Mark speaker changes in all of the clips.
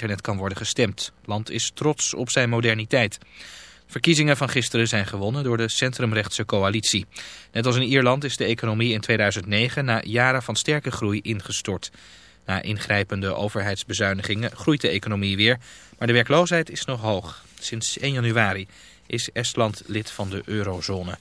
Speaker 1: internet kan worden gestemd. Land is trots op zijn moderniteit. Verkiezingen van gisteren zijn gewonnen door de centrumrechtse coalitie. Net als in Ierland is de economie in 2009 na jaren van sterke groei ingestort. Na ingrijpende overheidsbezuinigingen groeit de economie weer, maar de werkloosheid is nog hoog. Sinds 1 januari is Estland lid van de eurozone.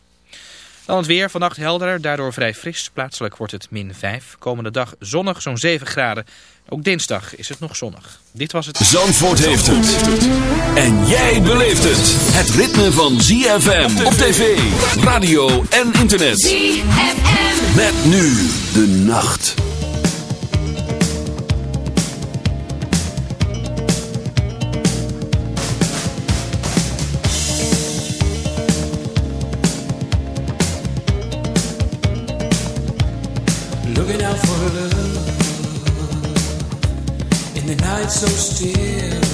Speaker 1: Dan het weer, vannacht helder, daardoor vrij fris. Plaatselijk wordt het min 5. Komende dag zonnig, zo'n 7 graden. Ook dinsdag is het nog zonnig. Dit was het...
Speaker 2: Zandvoort heeft het. En jij beleeft het. Het ritme van ZFM op tv, radio en internet.
Speaker 3: ZFM.
Speaker 2: Met nu de nacht.
Speaker 4: In the night so still.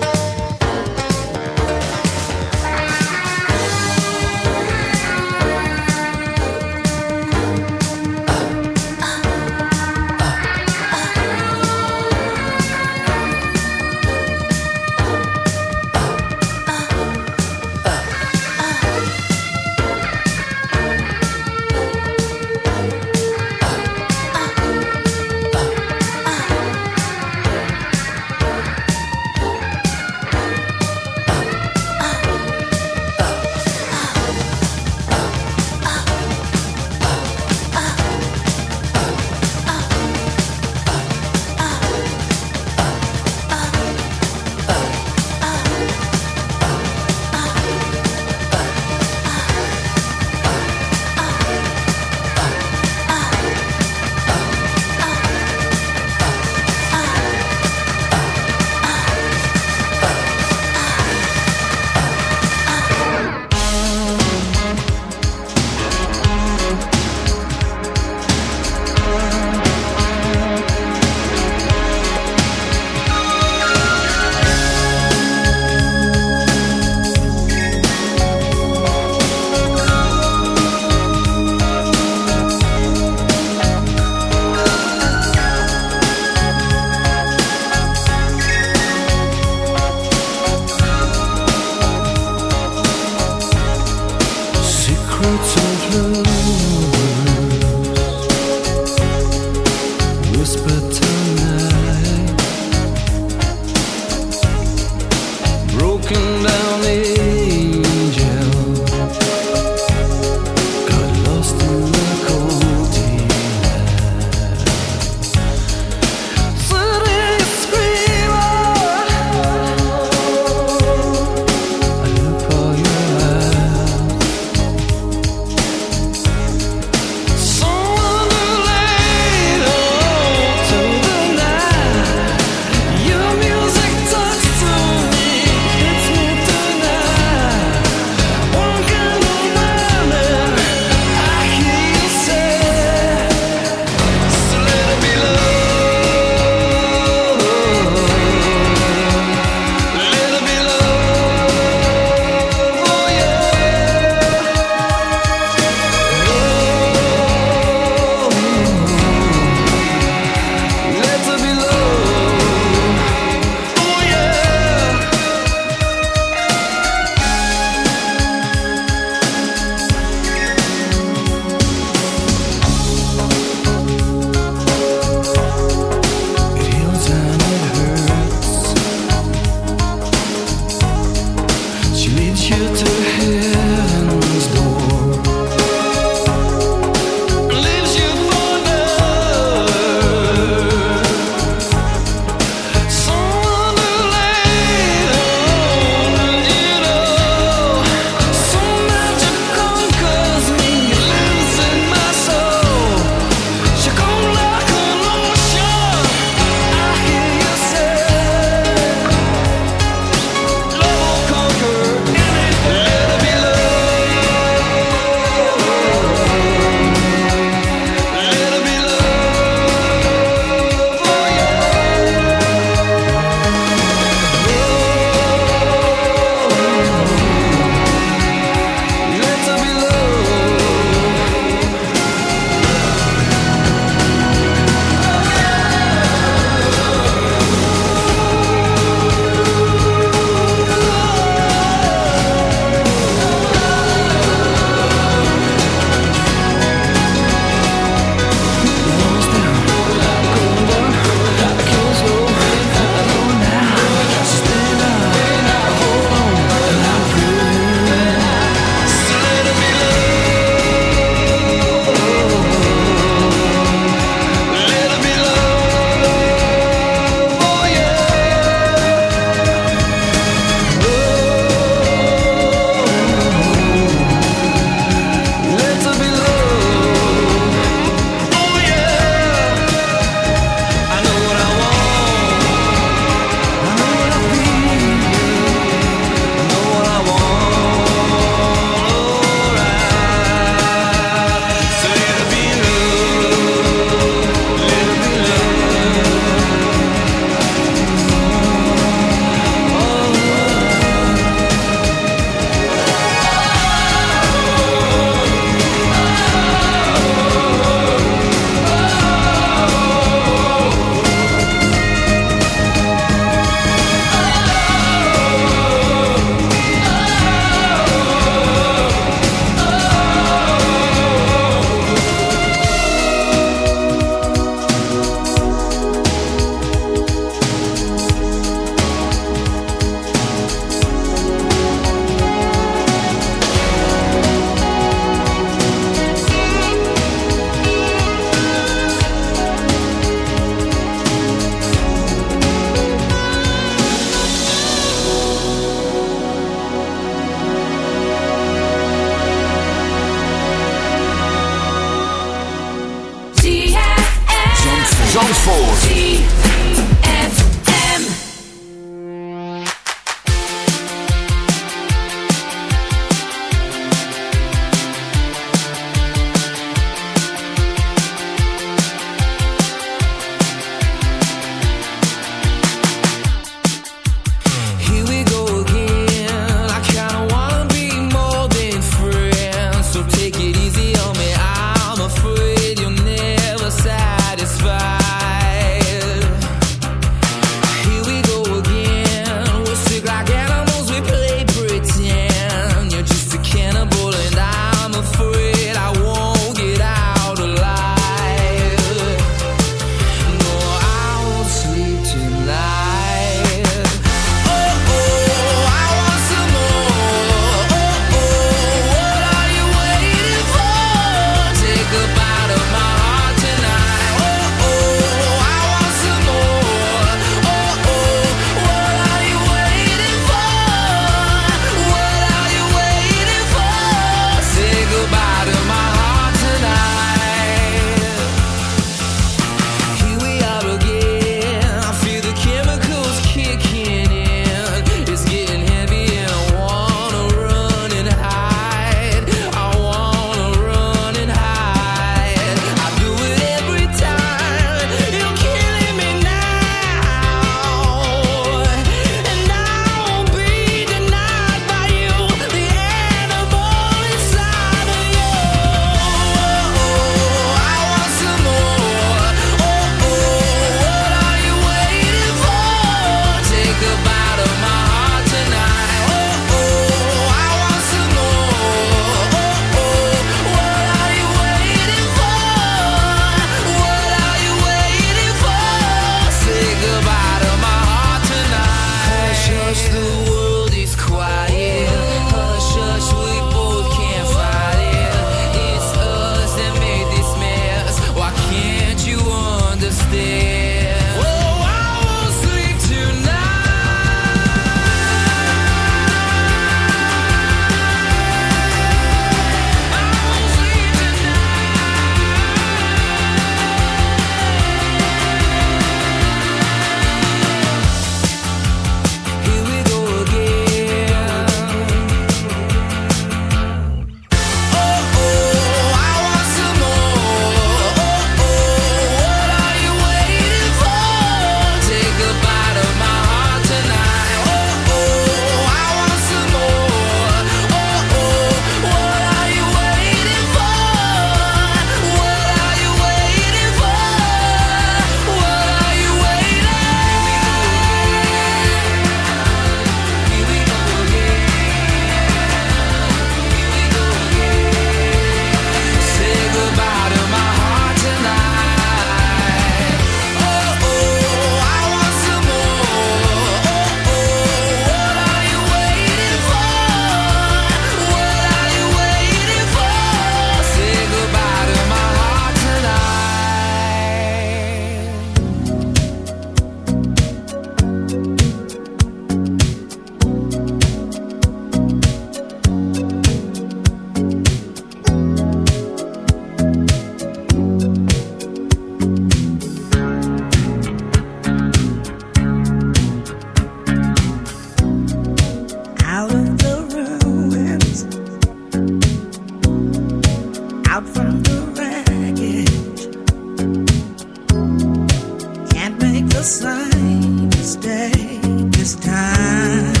Speaker 5: time,
Speaker 6: mistake this time.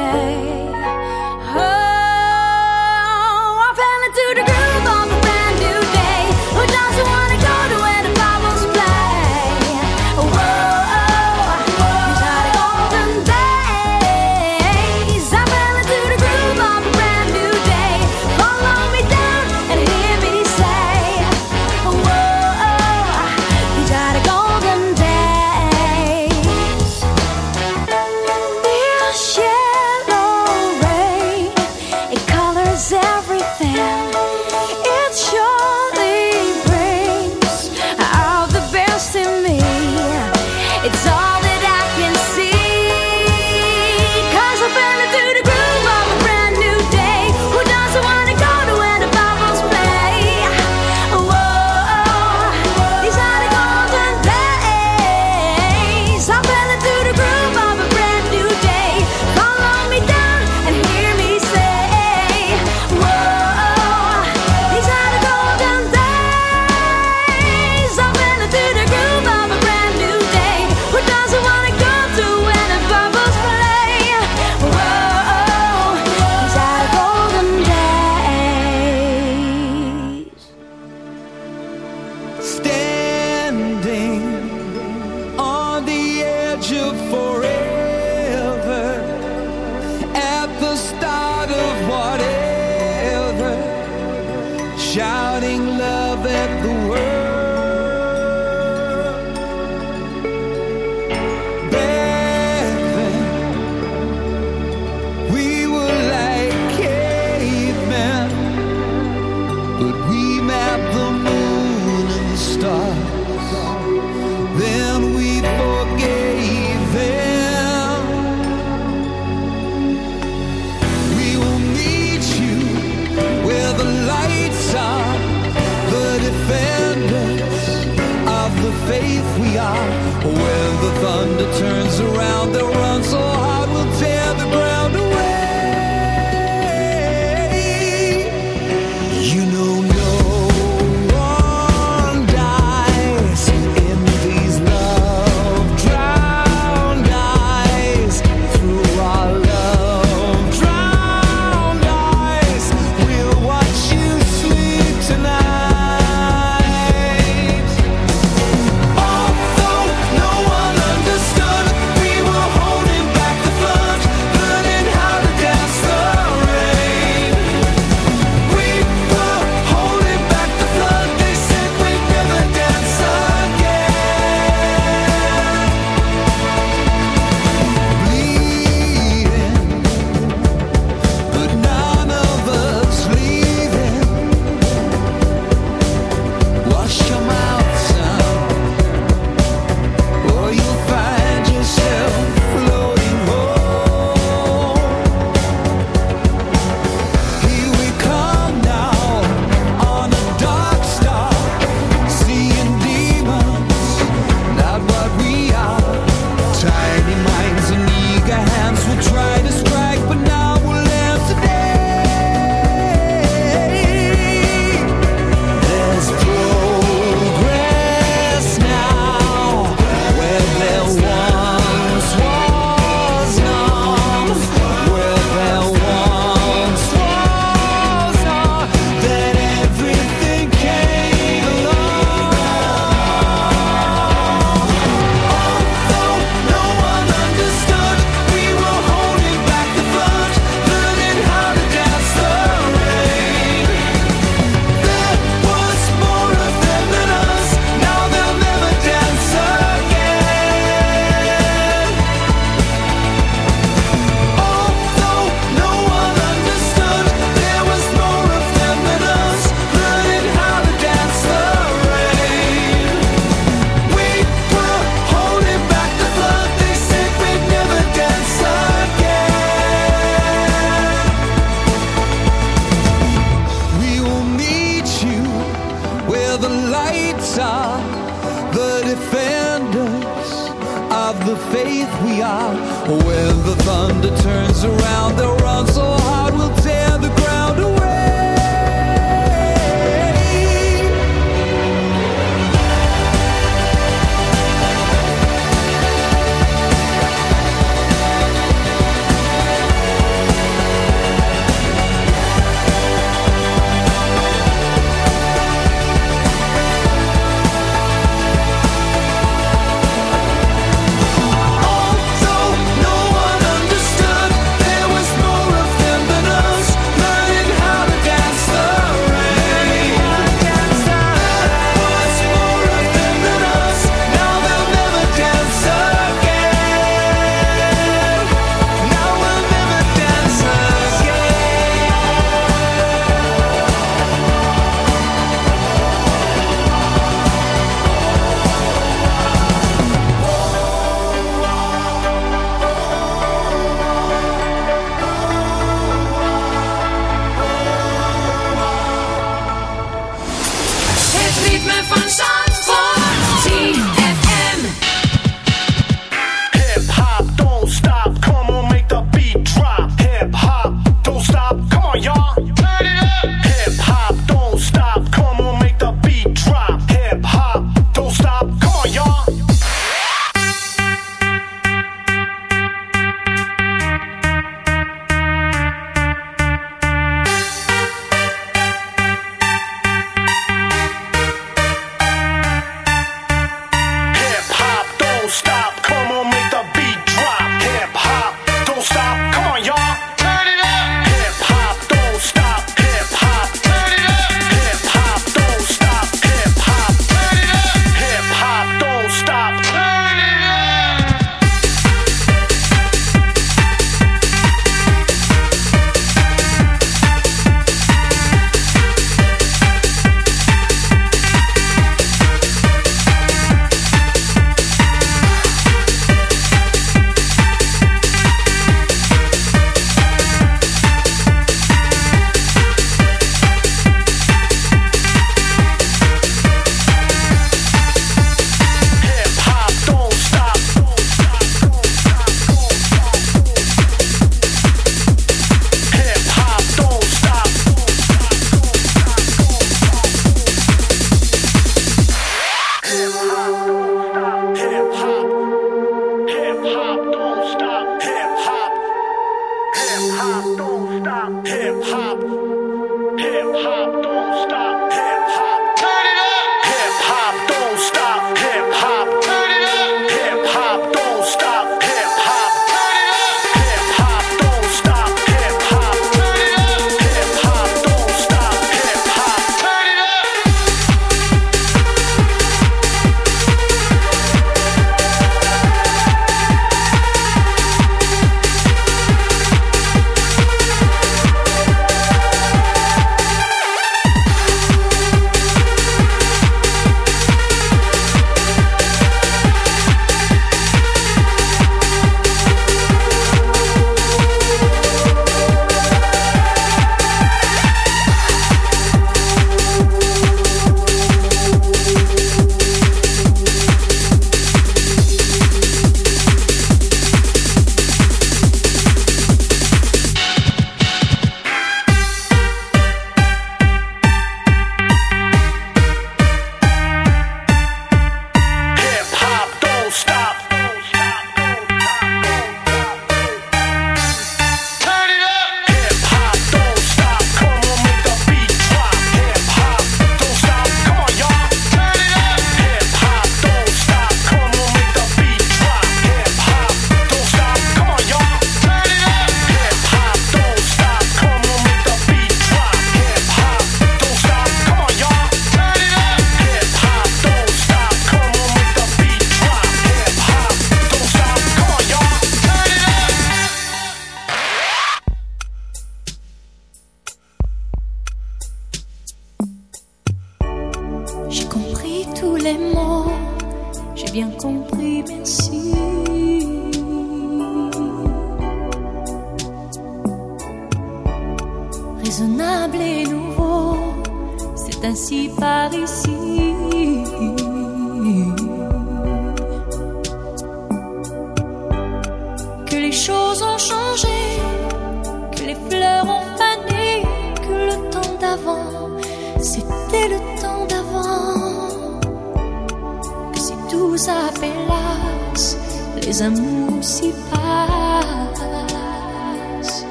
Speaker 4: shouting love at the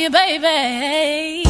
Speaker 6: you, baby.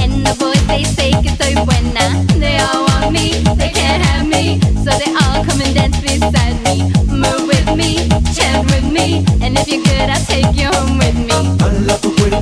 Speaker 7: And the voice they say gets a buena They all want me, they can't have me So they all come and dance beside me Move with me, chat with me And if you're good, I'll take you home with me.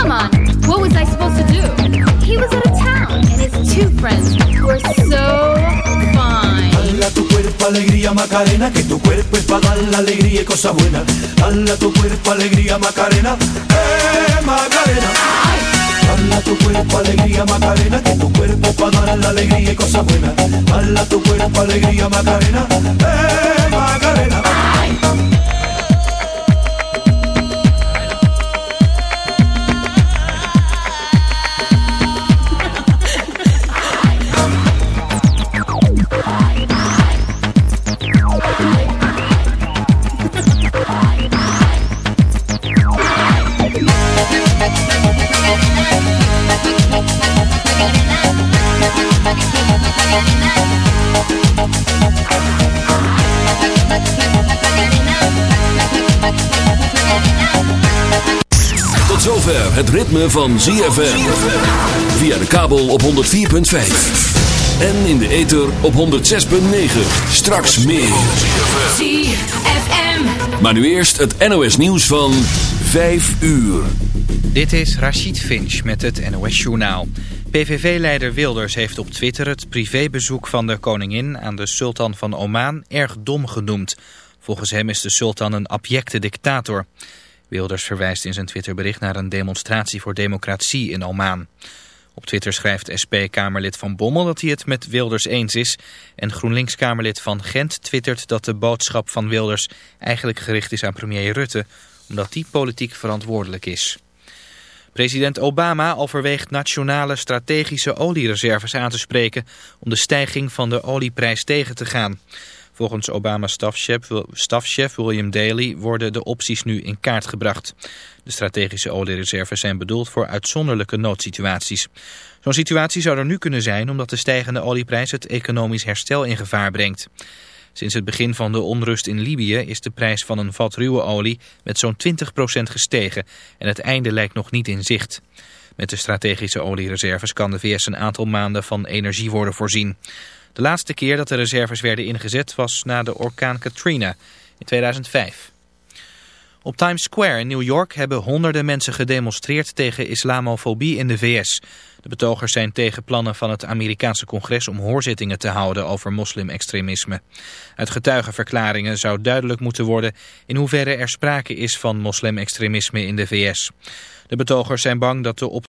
Speaker 7: come on, what was I supposed to do? He was out of town, and his two friends were so fine.
Speaker 8: Dala tu cuerpo alegría Macarena, que tu cuerpo es para dar la alegría y cosas buenas. Dala tu cuerpo alegría Macarena, eh Macarena. Dala tu cuerpo alegría Macarena, que tu cuerpo para dar la alegría y cosas buenas. Dala tu cuerpo alegría Macarena, eh Macarena.
Speaker 2: Tot zover het ritme van ZFM. Via de kabel op 104.5. En in de ether op 106.9. Straks meer.
Speaker 3: ZFM.
Speaker 2: Maar nu eerst het NOS nieuws van 5 uur.
Speaker 1: Dit is Rachid Finch met het NOS-journaal. PVV-leider Wilders heeft op Twitter het privébezoek van de koningin aan de sultan van Oman erg dom genoemd. Volgens hem is de sultan een abjecte dictator. Wilders verwijst in zijn Twitterbericht naar een demonstratie voor democratie in Oman. Op Twitter schrijft SP-Kamerlid Van Bommel dat hij het met Wilders eens is. En GroenLinks-Kamerlid Van Gent twittert dat de boodschap van Wilders eigenlijk gericht is aan premier Rutte, omdat die politiek verantwoordelijk is. President Obama overweegt nationale strategische oliereserves aan te spreken om de stijging van de olieprijs tegen te gaan. Volgens Obama's stafchef, stafchef William Daley worden de opties nu in kaart gebracht. De strategische oliereserves zijn bedoeld voor uitzonderlijke noodsituaties. Zo'n situatie zou er nu kunnen zijn omdat de stijgende olieprijs het economisch herstel in gevaar brengt. Sinds het begin van de onrust in Libië is de prijs van een vat ruwe olie met zo'n 20% gestegen en het einde lijkt nog niet in zicht. Met de strategische oliereserves kan de VS een aantal maanden van energie worden voorzien. De laatste keer dat de reserves werden ingezet was na de orkaan Katrina in 2005. Op Times Square in New York hebben honderden mensen gedemonstreerd tegen islamofobie in de VS. De betogers zijn tegen plannen van het Amerikaanse congres om hoorzittingen te houden over moslimextremisme. Uit getuigenverklaringen zou duidelijk moeten worden in hoeverre er sprake is van moslimextremisme in de VS. De betogers zijn bang dat de op